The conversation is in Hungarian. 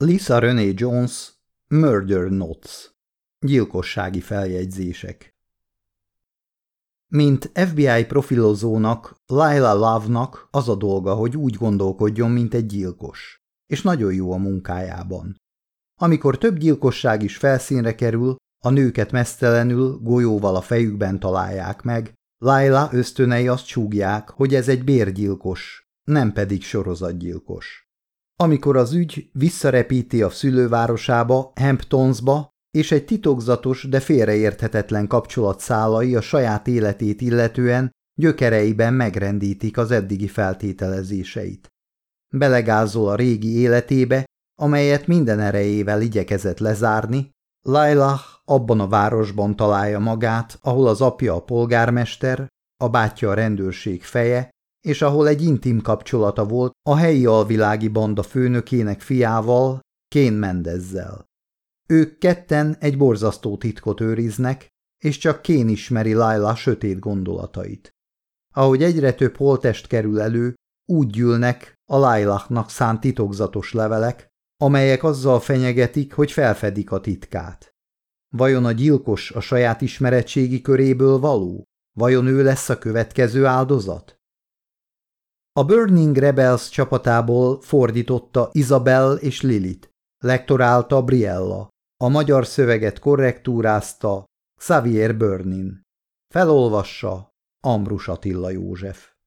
Lisa René Jones Murder Notes Gyilkossági feljegyzések Mint FBI profilozónak, Lila Love-nak az a dolga, hogy úgy gondolkodjon, mint egy gyilkos, és nagyon jó a munkájában. Amikor több gyilkosság is felszínre kerül, a nőket mesztelenül golyóval a fejükben találják meg, Laila ösztönei azt csúgják, hogy ez egy bérgyilkos, nem pedig sorozatgyilkos. Amikor az ügy visszarepíti a szülővárosába, Hamptonsba, és egy titokzatos, de félreérthetetlen kapcsolat szálai a saját életét illetően gyökereiben megrendítik az eddigi feltételezéseit. Belegázol a régi életébe, amelyet minden erejével igyekezett lezárni, Lailah abban a városban találja magát, ahol az apja a polgármester, a bátyja a rendőrség feje, és ahol egy intim kapcsolata volt a helyi alvilági banda főnökének fiával, Kén Mendezzel. Ők ketten egy borzasztó titkot őriznek, és csak Kén ismeri Laila sötét gondolatait. Ahogy egyre több holtest kerül elő, úgy gyűlnek a Lailachnak szánt titokzatos levelek, amelyek azzal fenyegetik, hogy felfedik a titkát. Vajon a gyilkos a saját ismeretségi köréből való? Vajon ő lesz a következő áldozat? A Burning Rebels csapatából fordította Isabel és Lilit, lektorálta Briella, a magyar szöveget korrektúrázta Xavier Burnin. Felolvassa Ambrus Attila József.